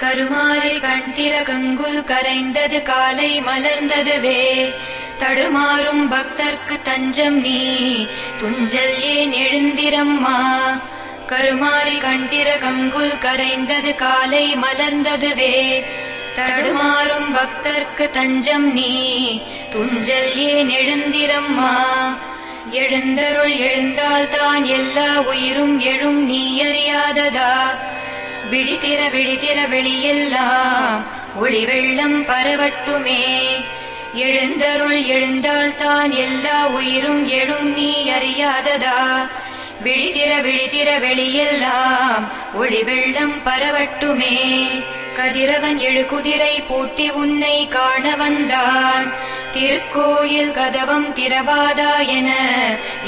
கருமாறி கண்திர கங்குல் கரைந்தது காலை மலர்ந்ததுவே. தடுமாறும் பக்தர்க்கு தஞ்சம் நீ துஞ்சல் ஏன் எழுந்திரம்மா? கருமாறி கண்டிர கங்குல் கரைந்தது காலை மலர்ந்ததுவே. தடுமாறும் பக்தர்க்கு தஞ்சம் நீ துஞ்சல் ஏன் எழுந்திரம்மா? எழுந்தருள் எழுந்தால் தான் எல்லா உயிரும் எழும் நீ அறியாததா? விழித்திர விழித்திர வெளியெல்லாம் ஒளி வெள்ளம் பரவட்டுமே. எழுந்தருள் எழுந்தால் தான் எல்லா உயிரும் எழும் நீ அறியாததா? விழித்திர விழித்திர வெளியெல்லாம் ஒளி வெள்ளம் பரவட்டுமே. கதிரவன் எழுகுதிரை பூட்டி உன்னை காண வந்தான். திருக்கோயில் கதவம் திறவாதா என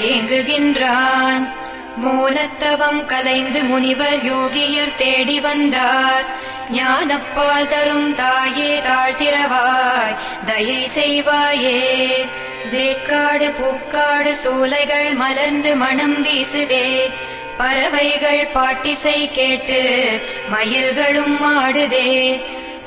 ஏங்குகின்றான். மூலத்தவம் கலைந்து முனிவர் யோகியர் தேடி வந்தார். ஞானப்பால் தரும் தாயே தாழ்த்திரவாய் தயை செய்வாயே. வேட்காடு பூக்காடு சோலைகள் மலர்ந்து மணம் வீசுதே பறவைகள் பாட்டிசை கேட்டு மயில்களும் ஆடுதே.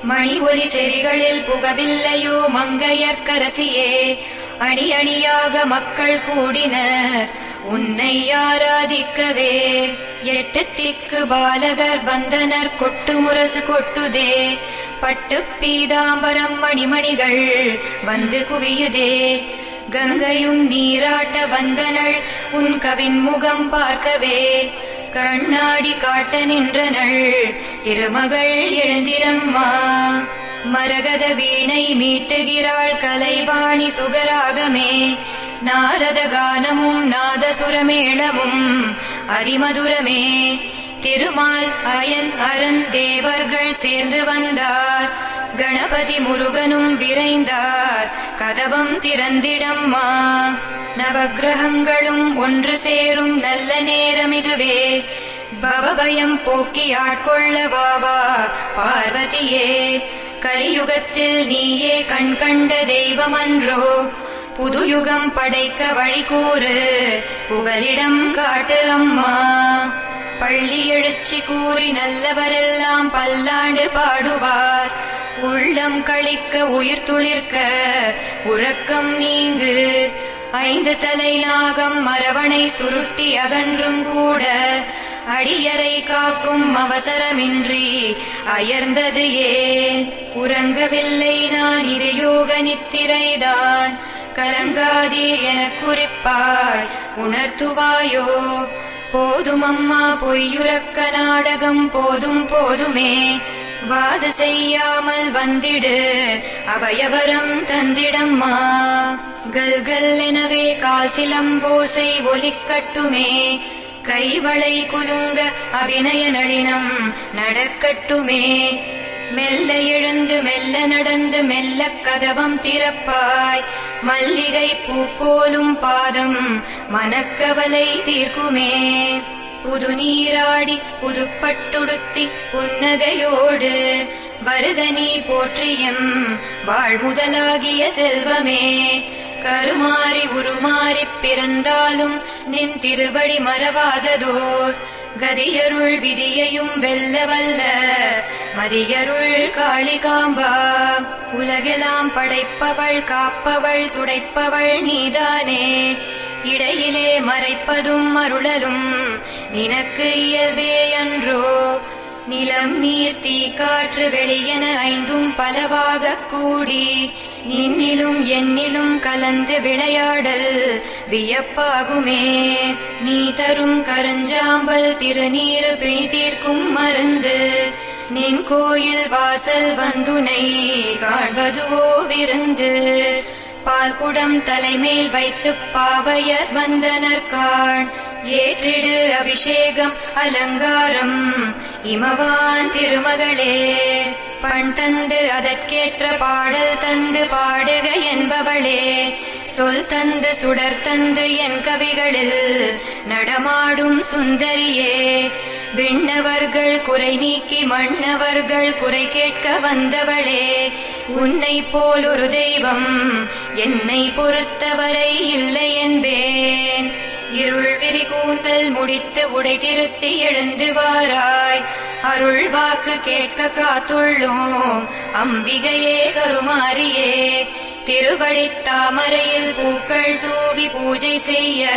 மணி ஒலி செவிகளில் புகவில்லையோ மங்கையர்க்கரசியே அணி அணியாக மக்கள் கூடினர். உன்னை ஆராதிக்கவே எட்டு திக்கு பாலகர் வந்தனர் கொட்டு முரசு கொட்டுதே. பட்டு பீதாம்பரம் மணிமணிகள் வந்து குவியுதே. கங்கையும் நீராட்ட வந்தனள் உன் கவின் முகம் பார்க்கவே. கண்ணாடி காட்ட நின்றனள் திருமகள் எழுந்திரம்மா. மரகத வீணை மீட்டுகிறாள் கலைவாணி சுகராகமே. நாரத நாதசுரமேளவும். அரிமதுரமே திருமால் அயன் அரண் தேவர்கள் சேர்ந்து வந்தார். கணபதி முருகனும் விரைந்தார். கதவம் திறந்திடம்மா. நவக்கிரகங்களும் ஒன்று சேரும் நல்ல நேரம் இதுவே பவபயம் போக்கி ஆட்கொள்ளவாவா பார்வதியே. கலியுகத்தில் நீயே கண்கண்ட தெய்வமன்றோ. புது புதுயுகம் படைக்க வழி கூறு. புகலிடம் காட்டு அம்மா. பள்ளி எழுச்சி கூறி நல்லவரெல்லாம் பல்லாண்டு பாடுவார். உள்ளம் கழிக்க உயிர் துளிர்க்க உறக்கம் நீங்கு. ஐந்து தலை நாகம் மரவணை சுருட்டி அகன்றும் கூட. அடியரை காக்கும் அவசரமின்றி அயர்ந்தது ஏன்? உறங்கவில்லை நான் இது யோக நித்திரைதான் கலங்காதே என குறிப்பாய் உணர்த்துவாயோ? போதும் அம்மா பொய்யுறக்க நாடகம் போதும் போதுமே. வாது செய்யாமல் வந்திடு அவையவரம் தந்திடம்மா. கல்கல் எனவே கால் சிலம்போசை ஒலிக்கட்டுமே. கைவளை குலுங்க அபிநய நளினம் நடக்கட்டுமே. மெல்ல எழுந்து மெல்ல நடந்து மெல்ல கதவம் திறப்பாய். மல்லிகை பூ போலும் பாதம் மனக்கவலை தீர்க்குமே. புது நீராடி புதுப்பட்டுடுத்தி புன்னகையோடு வருதனி போற்றியம் வாழ்முதலாகிய செல்வமே. கருமாறி உருமாறி பிறந்தாலும் நின் திருவடி மறவாததோர். கதியருள் விதியையும் வெல்ல வல்ல மதியருள் காளிகாம்பா உலகெல்லாம் படைப்பவள் காப்பவள் துடைப்பவள் நீதானே இடையிலே மறைப்பதும் அருளலும் நினக்கு இயல்பே அன்றோ நிலம் நீர் தீ காற்று வெளியென ஐந்தும் பலவாகக் கூடி நின்னிலும் என்னிலும் கலந்து விளையாடல் வியப்பாகுமே. நீ தரும் கரஞ்சாம்பல் திருநீரு பிணி தீர்க்கும் மருந்து நின் கோயில் வாசல் வந்துனை காண்பதுவோ விருந்து. பால்குடம் தலைமேல் வைத்து பாவையர் வந்தனர் காண் ஏற்றிடு அபிஷேகம் அலங்காரம். இமவான் திருமகளே பண் தந்து அதற்கேற்ற பாடல் தந்து பாடுக என்பவளே. சொல் தந்து சுடர் தந்து என் கவிகளில் நடமாடும் சுந்தரியே. விண்ணவர்கள் குறை நீக்கி மன்னவர்கள் குறை கேட்க வந்தவளே. உன்னை போல் ஒரு தெய்வம் என்னை பொறுத்தவரை இல்லை என்பேன். இருள் விரி கூந்தல் முடித்து உடை திருத்தி எழுந்து வாராய். அருள் வாக்கு கேட்க காத்துள்ளோம் அம்பிகையே கருமாரியே திருவடி தாமரையில் பூக்கள் தூவி பூஜை செய்ய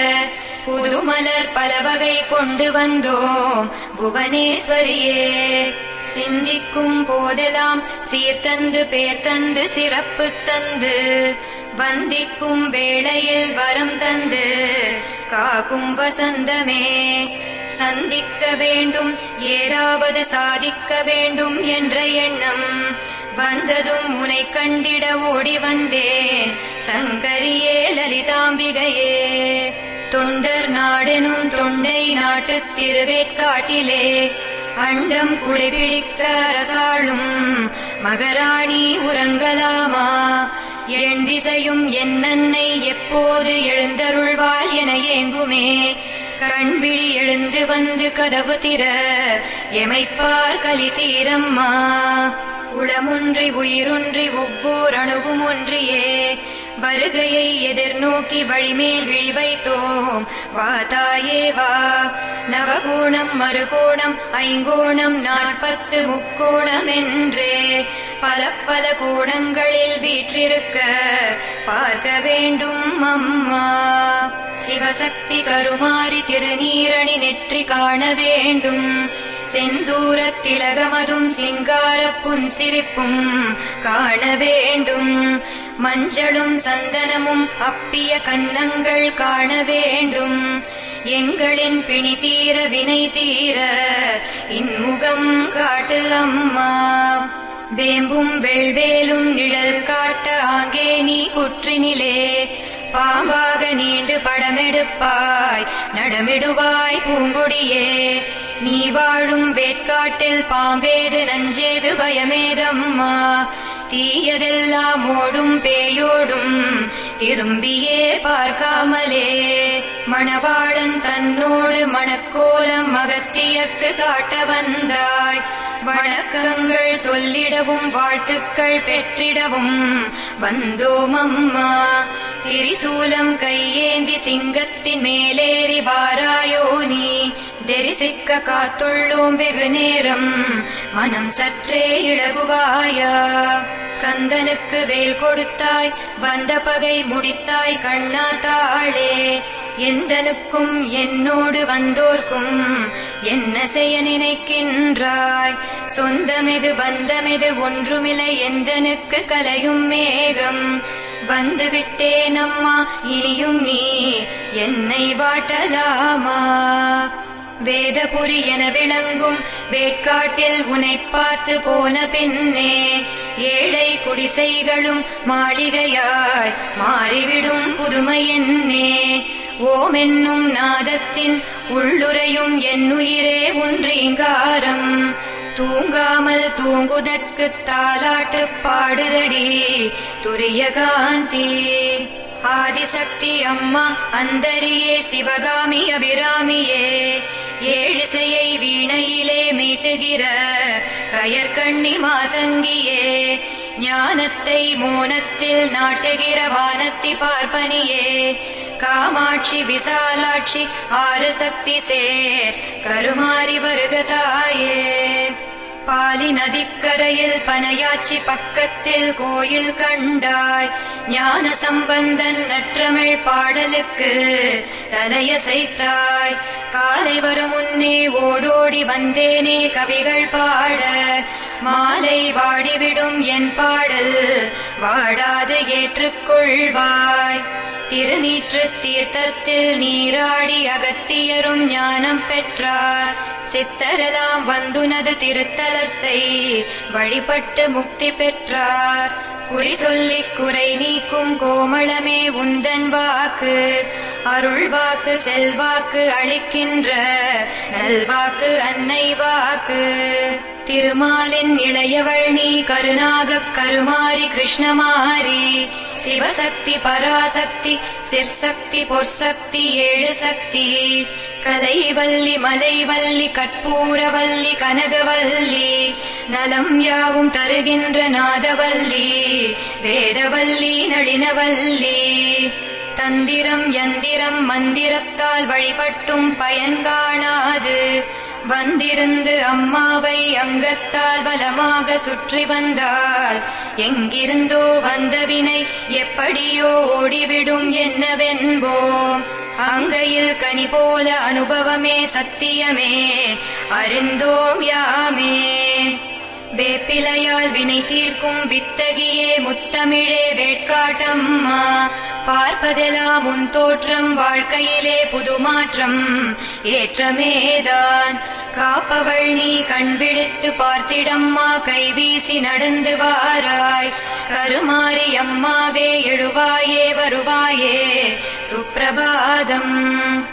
புதுமலர் பல வகை கொண்டு வந்தோம் புவனேஸ்வரியே. சிந்திக்கும் போதெல்லாம் சீர்தந்து பேர் தந்து சிறப்பு தந்து வந்திக்கும் வேளையில் வரம் தந்து காக்கும் வசந்தமே. சந்திக்க வேண்டும் ஏதாவது சாதிக்க வேண்டும் என்ற எண்ணம் வந்ததும் உனை கண்டிட ஓடி வந்தேன் சங்கரியே லலிதாம்பிகையே தொண்டர் நாடெனும் தொண்டை நாட்டு திருவேற்காட்டிலே. அண்டம் குளிபிடிக்க அரசாளும் மகராணி உறங்கலாமா? என் திசையும் என்னன்னை எப்போது எழுந்தருள்வாள் என ஏங்குமே. கண்விழி எழுந்து வந்து கதவு திற எமைப்பார் கலி தீரம்மா. உளமொன்றி உயிருன்றி ஒவ்வொரு அணுவும் ஒன்றியே. வருகையை எதிர்நோக்கி வழிமேல் விழிவைத்தோம் வா தாயே வா. நவகோணம் மறுகோணம் ஐங்கோணம் நாற்பத்து முக்கோணம் என்றே. பல பல கோணங்களில் வீற்றிருக்க பார்க்க வேண்டும் அம்மா. சிவசக்தி கருமாறி திருநீரணி நெற்றி காண வேண்டும். செந்தூர திலகமதும் சிங்கார சிரிப்பும் காண வேண்டும். மஞ்சளும் சந்தனமும் அப்பிய கன்னங்கள் காண வேண்டும். எங்களின் பிணி தீர வினை தீர இன்முகம் காட்டு அம்மா. வேம்பும் வெள்வேலும் நிழல் காட்ட ஆங்கே நீ குற்றினிலே பாம்பாக நீண்டு படமெடுப்பாய் நடமிடுவாய் பூங்கொடியே. நீ வாழும் வேட்காட்டில் பாம்பேது நஞ்சேது பயமேதம்மா. தீயதெல்லாம் ஓடும் பேயோடும் திரும்பியே பார்க்காமலே. மணவாளன் தன்னோடு மணக்கோலம் மகத்தியர்க்கு காட்ட வந்தாய். வணக்கங்கள் சொல்லிடவும் வாழ்த்துக்கள் பெற்றிடவும். வந்தோம் அம்மா திரிசூலம் கையேந்தி சிங்கத்தின் மேலேறி வாராயோ நீ. தரிசிக்க காத்துள்ளோம் வெகு நேரம் மனம் சற்றே இழகுவாயா கந்தனுக்கு வேல் கொடுத்தாய் வந்த பகை முடித்தாய் கண்ணா தாளே. எந்தனுக்கும் என்னோடு வந்தோர்க்கும் என்ன செய்ய நினைக்கின்றாய்? சொந்தமெது பந்தமெது ஒன்றுமில்லை. எந்தனுக்கு கலையும் மேகம். வந்துவிட்டேன் அம்மா இனியும் நீ என்னை வாட்டலாமா? வேதபுரி என விளங்கும் வேட்காட்டில் உனை பார்த்து போன பின்னே ஏழை குடிசைகளும் மாளிகையாய் மாறிவிடும் புதுமை என்னே. ஓம் என்னும் நாதத்தின் உள்ளுரையும் என்னுயிரே ஒன்றீங்காரம். தூங்காமல் தூங்குதற்கு தாலாட்டு பாடுதடி துரிய காந்தி ஆதிசக்தி அம்மா அந்தரியே சிவகாமி அபிராமியே. ஏழிசையை வீணையிலே மீட்டுகிற கயற்கண்ணி மாதங்கியே. ஞானத்தை மோனத்தில் நாட்டுகிற வானத்தி பார்ப்பனியே. காமாட்சி விசாலாட்சி ஆறு சக்தி சேர். கருமாறி வருகதாயே. பாலி நதிக்கரையில் பனையாச்சி பக்கத்தில் கோயில் கண்டாய். ஞான சம்பந்தன் நற்றமிழ் பாடலுக்கு தலையசைத்தாய். காலை வரும் முன்னே ஓடோடி வந்தேனே கவிகள் பாட. மாலை வாடிவிடும் என் பாடல் வாடாது ஏற்றுக்கொள்வாய். திருநீற்று தீர்த்தத்தில் நீராடி அகத்தியரும் ஞானம் பெற்றார். சித்தரெல்லாம் வந்துனது திருத்தலத்தை வழிபட்டு முக்தி பெற்றார். குறி சொல்லி குறை நீக்கும் கோமளமே உந்தன் வாக்கு. அருள் வாக்கு செல்வாக்கு அளிக்கின்ற நல்வாக்கு அன்னை வாக்கு. திருமாலின் இளையவள் நீ கருணாக கருமாரி கிருஷ்ணமாரி. சிவசக்தி பராசக்தி சிற்சக்தி பொற்சக்தி ஏழு சக்தி கலைவல்லி மலைவல்லி கற்பூரவல்லி கனகவல்லி. நலம் யாவும் தருகின்ற நாதவல்லி. வேதவல்லி நளினவல்லி. தந்திரம் யந்திரம் மந்திரத்தால் வழிபட்டும் பயன் காணாது. வந்திருந்து அம்மாவை அங்கத்தால் பலமாக சுற்றி வந்தால் எங்கிருந்தோ வந்தவினை எப்படியோ ஓடிவிடும் என்னவென்போம். அங்கையில் கனி போல அனுபவமே சத்தியமே. அறிந்தோம் யாமே. வேப்பிலையால் வினை தீர்க்கும் வித்தகியே முத்தமிழே வேட்காட்டம்மா. பார்ப்பதெல்லாம் உன் தோற்றம் வாழ்க்கையிலே புது மாற்றம் ஏற்றமேதான். காப்பவள் நீ கண்பிடித்து பார்த்திடம்மா கைவீசி நடந்து வாராய். கருமாறி அம்மாவே எழுவாயே வருவாயே. சுப்பிரபாதம்.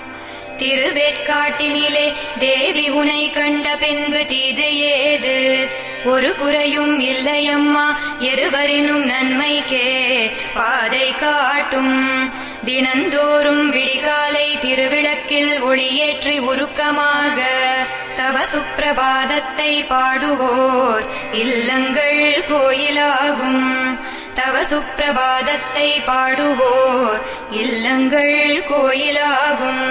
திருவேற்காட்டினிலே தேவி உனை கண்ட பின்பு தீது ஏது? ஒரு குறையும் இல்லையம்மா எருவரினும் நன்மைக்கே பாதை காட்டும். தினந்தோறும் விடிகாலை திருவிளக்கில் ஒளியேற்றி உருக்கமாக தவ சுப்பிரபாதத்தை பாடுவோர் இல்லங்கள் கோயிலாகும். தவ சுப்பிரபாதத்தை பாடுவோர் இல்லங்கள் கோயிலாகும்.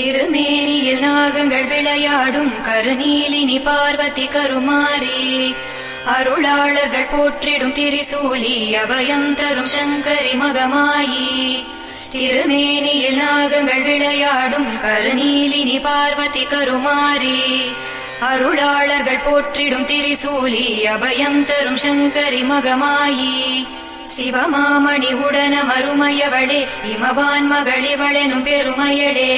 திருமேனியில் நாகங்கள் விளையாடும் கருநீலினி பார்வதி கருமாரி அருளாளர்கள் போற்றிடும் திரிசூலி அபயம் தரும் சங்கரி மகமாயி. திருமேனியில் நாகங்கள் விளையாடும் கருநீலினி பார்வதி கருமாரி அருளாளர்கள் போற்றிடும் திரிசூலி அபயம் தரும் சங்கரி மகமாயி. சிவமாமணி உடன மறுமையவளே இமவான் மகளிவளெனும் பெருமையடே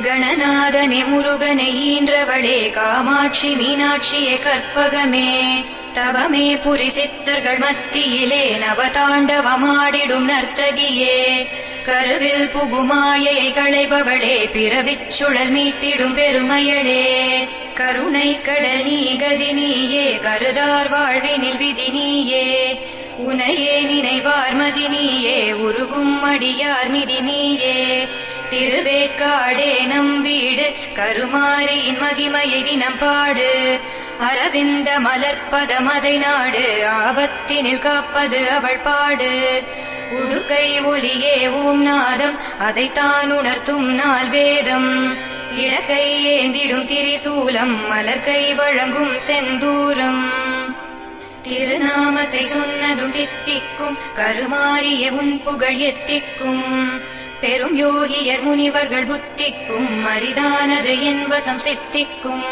கணநாதனே முருகனை ஈன்றவளே காமாட்சி மீனாட்சியே கற்பகமே. தவமே புரி சித்தர்கள் மத்தியிலே நவதாண்டவமாடிடும் நர்த்தகியே. கருவில் புகுமாயை களைபவளே பிறவிச்சுழல் மீட்டிடும் பெருமையளே. கருணை கடல் நீ கதி நீயே கருதார் வாழ்வினில் விதி நீயே உனையே நினைவார் மதி நீயே உருகும் அடியார் நிதி நீயே திருவேற்காடே நம் வீடு. கருமாரியின் மகிமையை தினம் பாடு அரவிந்த மலர்ப்பத மதை நாடு. ஆபத்தினில் காப்பது அவள் பாடு. உடுக்கை ஒலியே ஓம் நாதம். அதைத்தான் உணர்த்தும் நாள் வேதம். இழக்கை ஏந்திடும் திரிசூலம். மலர்கை வழங்கும் செந்தூரம். திருநாமத்தை சொன்னதும் தித்திக்கும். கருமாறிய உன் புகழ் எத்திக்கும். பெரும் யோகியர் முனிவர்கள் புத்திக்கும் அரிதானது என்பசம் சித்திக்கும்.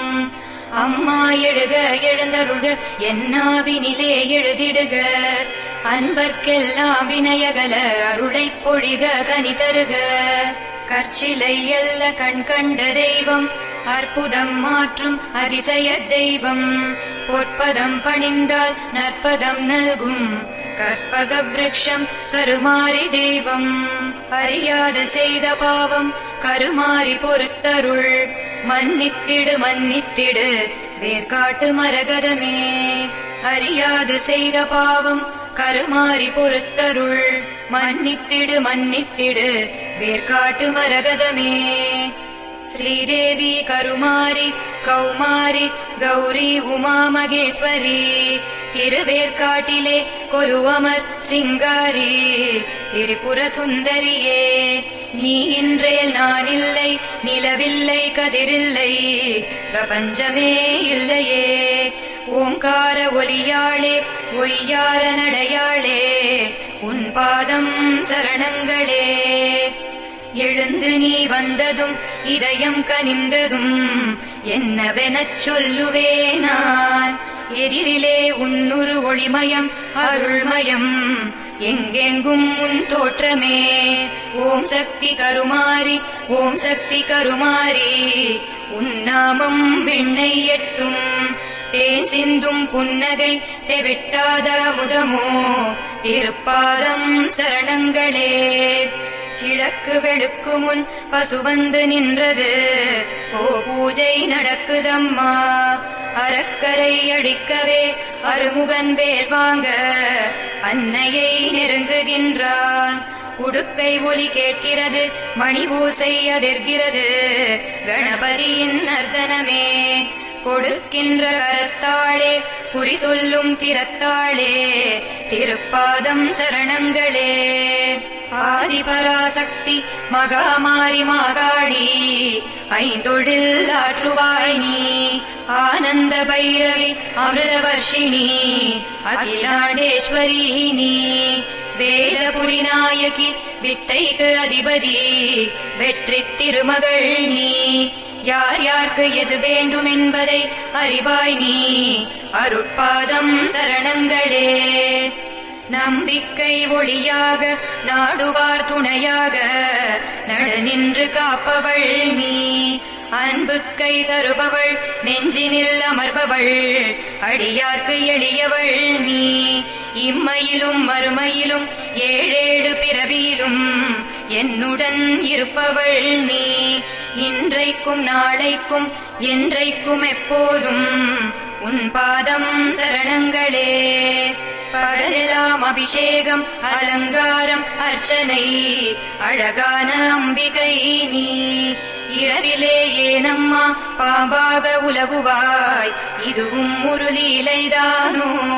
அம்மா எழுக எழுந்தருள்க என்னாவினிலே எழுதிடுக. அன்பர்க்கெல்லாம் வினயகல அருளை பொழிக கனி தருக. கற்சிலை அல்ல கண் கண்ட தெய்வம் அற்புதம் மாற்றும் அதிசய தெய்வம். பொற்பதம் பணிந்தால் நற்பதம் நல்கும் கற்பக கருமாறி தெய்வம். அறியாத செய்த பாவம் கருமாறி பொறுத்தருள். மன்னித்திடு மன்னித்திடு வேர்காட்டு மரகதமே. அறியாது செய்த பாவம் கருமாறி பொறுத்தருள். மன்னித்திடு மன்னித்திடு வேர்காட்டு மரகதமே. ஸ்ரீதேவி கருமாரி கௌமாரி கௌரி உமா மகேஸ்வரி திருவேற்காட்டிலே கொலுவமர் சிங்காரி திரிபுர சுந்தரியே நீ இன்றேல் நான் இல்லை நிலவில்லை கதிரில்லை பிரபஞ்சமே இல்லையே ஓங்கார ஒலியாளே ஒய்யார நடையாளே உன் பாதம் சரணங்களே எழுந்து நீ வந்ததும் இதயம் கனிந்ததும் என்னவெனச் சொல்லுவே நான் எதிரிலே உன்னுரு ஒளிமயம் அருள்மயம் எங்கெங்கும் உன் தோற்றமே. ஓம் சக்தி கருமாரி ஓம் சக்தி கருமாரி உன்னாமம் விண்ணை எட்டும். தேன் சிந்தும் புன்னகை தெவிட்டாத முதமோ திருப்பாதம் சரணங்களே. கிழக்கு வெளுக்கு முன் பசு வந்து நின்றது. ஓ பூஜை நடக்குதம்மா. அறக்கரை அடிக்கவே அருமுகன் வேல் வாங்க. அன்னையை நெருங்குகின்றான். உடுக்கை ஒலி கேட்கிறது மணி ஊசை அதிர்கிறது. கணபதியின் நர்தனமே கொடுக்கின்ற கரத்தாளே குறி சொல்லும் திறத்தாளே திருப்பாதம் சரணங்களே. ஆதிபராசக்தி மகாமாரி மாகாணி ஐந்தொழில் ஆற்றுவாய் நீ ஆனந்த பைரவி அமிர்தவர்ஷிணி அகிலாண்டேஸ்வரி நீ வேதபுரி நாயகி வித்தைக்கு அதிபதி வெற்றி திருமகள் நீ. யார் யார்க்கு எது வேண்டும் என்பதை அறிவாய் நீ. அருட்பாதம் சரணங்களே. நம்பிக்கை ஒளியாக நாடுவார் துணையாக. நட நின்று காப்பவள் நீ. அன்புக்கை தருபவள் நெஞ்சினில் அமர்பவள். அடியார்க்கு எளியவள் நீ. இம்மையிலும் மறுமையிலும் ஏழேழு பிறவியிலும் என்னுடன் இருப்பவள் நீ. இன்றைக்கும் நாளைக்கும் என்றைக்கும் எப்போதும் உன் பாதம் சரணங்களே. பகலெல்லாம் அபிஷேகம் அலங்காரம் அர்ச்சனை அழகான அம்பிகை நீ. இரவிலே ஏனம்மா பாம்பாக உலகுவாய். இதுவும் ஒரு லீலைதானோ?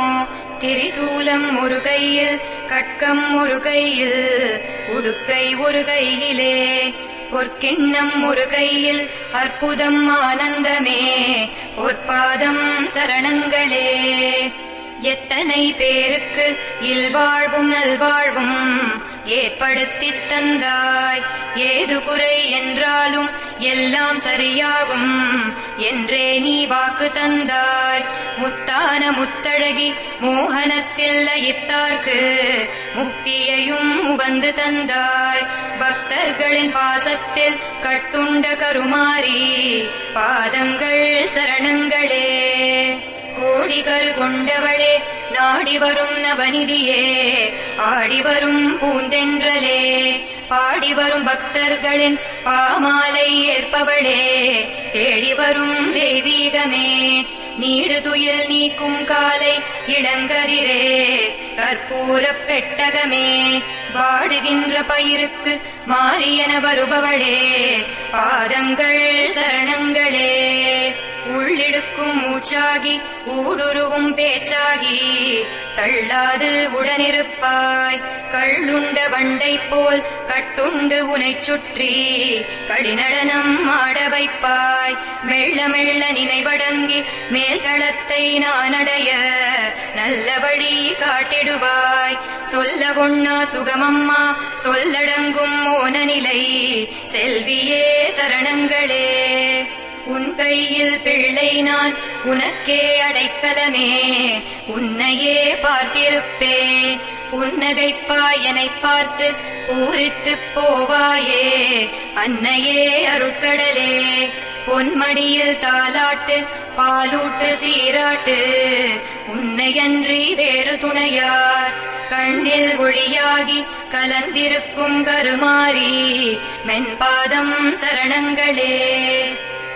திரிசூலம் ஒரு கையில் கட்கம் ஒரு கையில் உடுக்கை ஒரு கையிலே. பொற்கிண்ணம் ஒரு கையில் அற்புதம் ஆனந்தமே. பொற்பாதம் சரணங்களே. எத்தனை பேருக்கு இல்வாழ்வும் நல்வாழ்வும் ஏற்படுத்தித் தந்தாய் ஏது குறை என்றாலும் எல்லாம் சரியாகும். என்றே நீ வாக்கு தந்தாய். முத்தான முத்தழகி மோகனத்தில் இத்தார்க்கு முக்தியையும் உவந்து தந்தாய். பக்தர்களின் பாசத்தில் கட்டுண்ட கருமாறி பாதங்கள் சரணங்களே. கோடி கொண்டவளே நாடி வரும் நவநிதியே ஆடி வரும் பூந்தென்றலே. பாடி வரும் பக்தர்களின் பாமாலை ஏற்பவளே தேடி வரும் தெய்வீகமே. நீடு துயில் நீக்கும் காலை இளங்கரிரே கற்பூர பெட்டகமே. வாடுகின்ற பயிருக்கு மாறியன வருபவளே பாதங்கள் சரணங்களே. உள்ளிடுக்கும் மூச்சாகி ஊடுருவும் பேச்சாகி தள்ளாது உடனிருப்பாய். கள்ளுண்ட வண்டை போல் கட்டுண்டு உனை சுற்றி களிநடனம் ஆட வைப்பாய். மெல்ல மெல்ல நினைவடங்கி மேல்தளத்தை நான் அடைய நல்ல வழி காட்டிடுவாய். சொல்ல ஒண்ணா சுகமம்மா சொல்லடங்கும் மோன நிலை செல்வியே சரணங்களே. உன் கையில் பிள்ளை நான் உனக்கே அடைக்கலமே. உன்னையே பார்த்திருப்பே. உன்னகைப்பாயனை பார்த்து பூரித்துப் போவாயே. அன்னையே அருட்கடலே. பொன்மடியில் தாலாட்டு பாலூட்டு சீராட்டு. உன்னையன்றி வேறு துணையார். கண்ணில் ஒளியாகி கலந்திருக்கும் கருமாறி. மென்பாதம் சரணங்களே.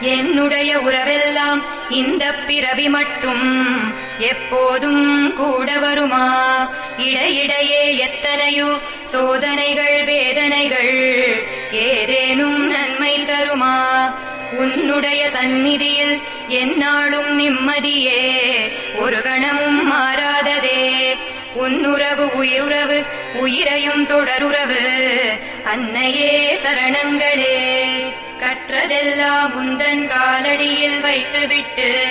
என்னுடைய உறவெல்லாம் இந்த பிறவி மட்டும். எப்போதும் கூட வருமா? இடையிடையே எத்தனையோ சோதனைகள் வேதனைகள் ஏதேனும் நன்மை தருமா? உன்னுடைய சந்நிதியில் என்னாலும் நிம்மதியே ஒரு கணமும் மாறாததே. உன்னுறவு உயிருறவு உயிரையும் தொடருறவு அன்னையே சரணங்களே. கற்றதெல்லாம் உந்தன் காலடியில் வைத்துவிட்டு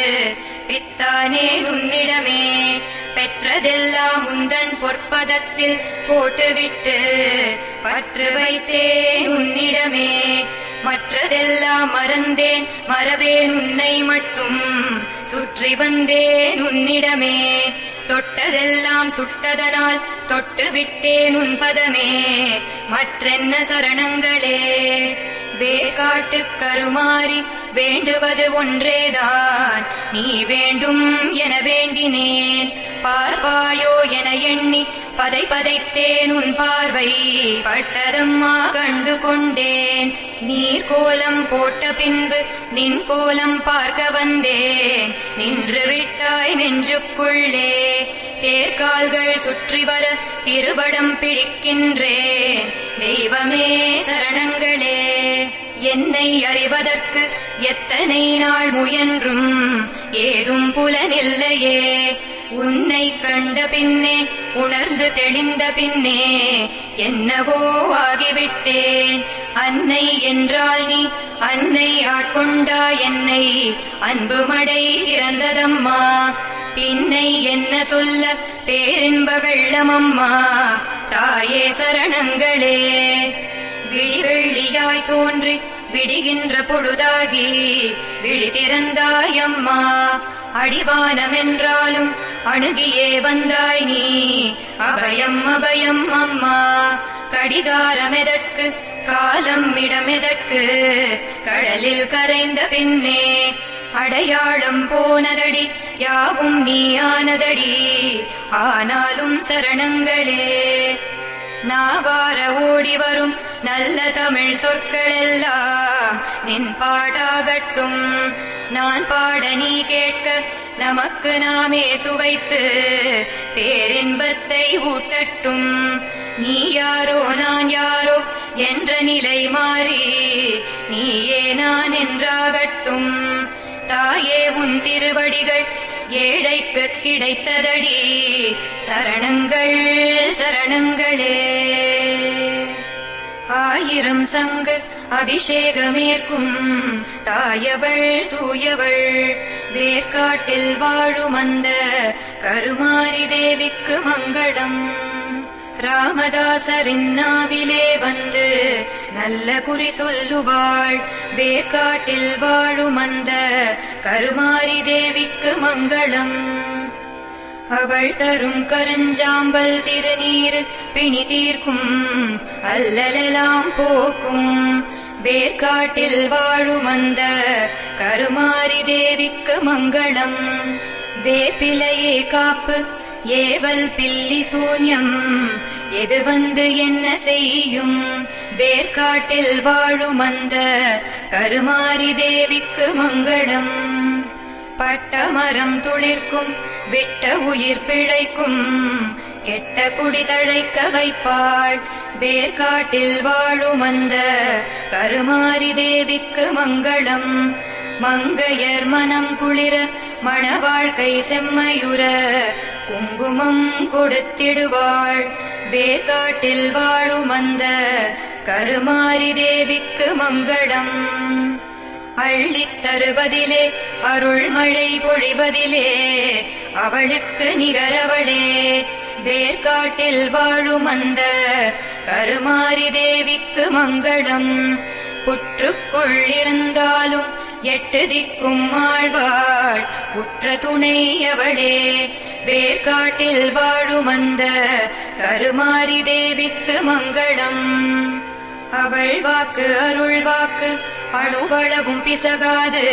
பித்தானே உன்னிடமே. பெற்றதெல்லாம் உந்தன் பொற்பதத்தில் போட்டுவிட்டு பற்று வைத்தே உன்னிடமே. மற்றதெல்லாம் மறந்தேன் மறவேன் உன்னை மட்டும். சுற்றி வந்தேன் உன்னிடமே. தொட்டதெல்லாம் சுட்டதனால் தொட்டு விட்டேன் உன் பதமே. மற்றென்ன சரணங்களே? வேர்காட்டு கருமாறி வேண்டுவது ஒன்றேதான். நீ வேண்டும் என வேண்டினேன். பார்ப்பாயோ என எண்ணி பதை பதைத்தேன் உன் பார்வை. பட்டதம்மா கண்டு கொண்டேன். நீர் கோலம் போட்ட பின்பு நின் கோலம் பார்க்க வந்தேன். நின்று விட்டாய் நெஞ்சுக்குள்ளே. தேர்கால்கள் சுற்றி வர திருவடம் பிடிக்கின்றேன். தெய்வமே சரணங்களே. என்னை அறிவதற்கு எத்தனை நாள் முயன்றும் ஏதும் புலனில்லையே. உன்னை கண்ட பின்னே உணர்ந்து தெளிந்த பின்னே என்னவோ ஆகிவிட்டேன். அன்னை என்றால் நீ அன்னை ஆட்கொண்டா என்னை அன்பு மடை திறந்ததம்மா பின்னை என்ன சொல்ல பேரின்ப வெள்ளமம்மா. தாயே சரணங்களே. விழி வெள்ளியாய் தோன்றி விடுகின்ற பொழுதாகி விழி திறந்தாயம்மா அடிவானம் என்றாலும் அணுகியே வந்தாய் நீ. அபயம் அபயம் அம்மா. கடிகாரமெதற்கு காலம் இடமெதற்கு கடலில் கரைந்த பின்னே அடையாளம் போனதடி யாவும் நீயானதடி ஆனாலும் சரணங்களே நாவார ஓடி வரும் நல்ல தமிழ் சொற்கள் எல்லாம் நின் பாடாகட்டும் நான் பாட நீ கேட்க நமக்கு நாமே சுவைத்து பேரின்பத்தை ஊட்டட்டும். நீ யாரோ நான் யாரோ என்ற நிலை மாறி நீயே நான் என்றாகட்டும். தாயே உன் திருவடிகள் ஏழைக்கு கிடைத்ததடி. சரணங்கள் சரணங்களே. ஆயிரம் சங்கு அபிஷேகமேற்கும் தாயவள் தூயவள். வேர்க்காட்டில் வாழும் அந்த கருமாரி தேவிக்கு மங்களம். ராமதாசரின் நாவிலே வந்து நல்ல குறி சொல்லுவாள். வேர்காட்டில் வாழும் அந்த கருமாரி தேவிக்கு மங்களம். அவள் தரும் கருஞ்சாம்பல் திருநீர் பிணி தீர்க்கும் அல்லலெல்லாம் போக்கும். வேர்காட்டில் வாழும் அந்த கருமாரி தேவிக்கு மங்களம். வேப்பிலையே காப்பு ஏவல் பில்லி சூன்யம். எது வந்து என்ன செய்யும்? வேர்காட்டில் வாழும் அந்த கருமாரி தேவிக்கு மங்களம். பட்டமரம் துளிர்க்கும் விட்ட உயிர் பிழைக்கும். கெட்ட குடி தழைக்க வைப்பாள். வேர்காட்டில் வாழும் அந்த கருமாரி தேவிக்கு மங்களம். மங்கையர் மனம் குளிர மண வாழ்க்கை செம்மையுற குங்குமம் கொடுத்திடுவாள். வேர்காட்டில் வாழும் அந்த கருமாரி தேவிக்கு மங்களம். அள்ளித் தருவதிலே அருள்மழை பொழிவதிலே அவளுக்கு நிகரவளே. வேர்காட்டில் வாழும் அந்த கருமாரி தேவிக்கு மங்களம். புற்றுக்குள் இருந்தாலும் எட்டு திக்கும் ஆழ்வாள் உற்ற துணை அவளே. வேர்காட்டில் வாழும் அந்த கருமாரி தேவிக்கு மங்களம். அவள் வாக்கு அருள் வாக்கு அணுவளவும் பிசகாது.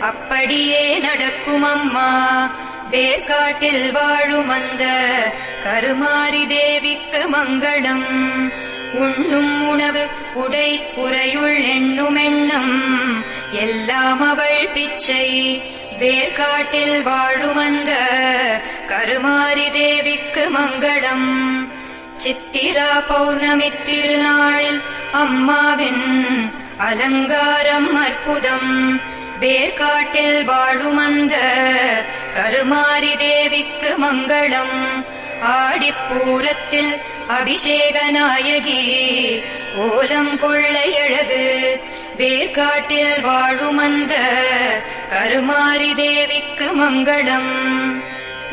அப்படியே நடக்கும் அம்மா. வேர்காட்டில் வாழும் அந்த கருமாரி தேவிக்கு மங்களம். உண்ணும் உணவு உடை உரையுள் எண்ணுமெண்ணம் எல்லாம் அவள் பிச்சை. வேர்காட்டில் வாழும் அந்த கருமாரி தேவிக்கு மங்களம். சித்திரா பௌர்ணமி திருநாளில் அம்மாவின் அலங்காரம் அற்புதம். வேர்காட்டில் வாழும் அந்த கருமாரி தேவிக்கு மங்களம். ஆடிப்பூரத்தில் அபிஷேக நாயகி கோலம் கொள்ளையழகு வேர்காட்டில் வாழும் அந்த கருமாரி தேவிக்கு மங்களம்.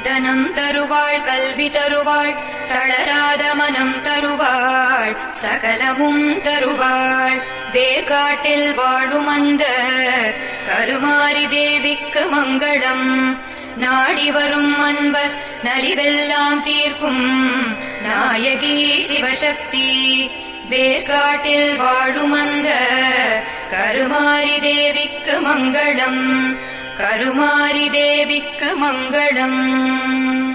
தனம் தருவாள் கல்வி தருவாள் தளராத மனம் தருவாள் சகலமும் தருவாள். வேர்காட்டில் வாழும் அந்த கருமாரி தேவிக்கு மங்களம். நாடி வரும் அன்பர் நலிவெல்லாம் தீர்க்கும். நாயகி சிவசக்தி வேர்காட்டில் வாழும் அந்த கருமாரி தேவிக்கு மங்களம். கருமாரி தேவிக்கு மங்களம்.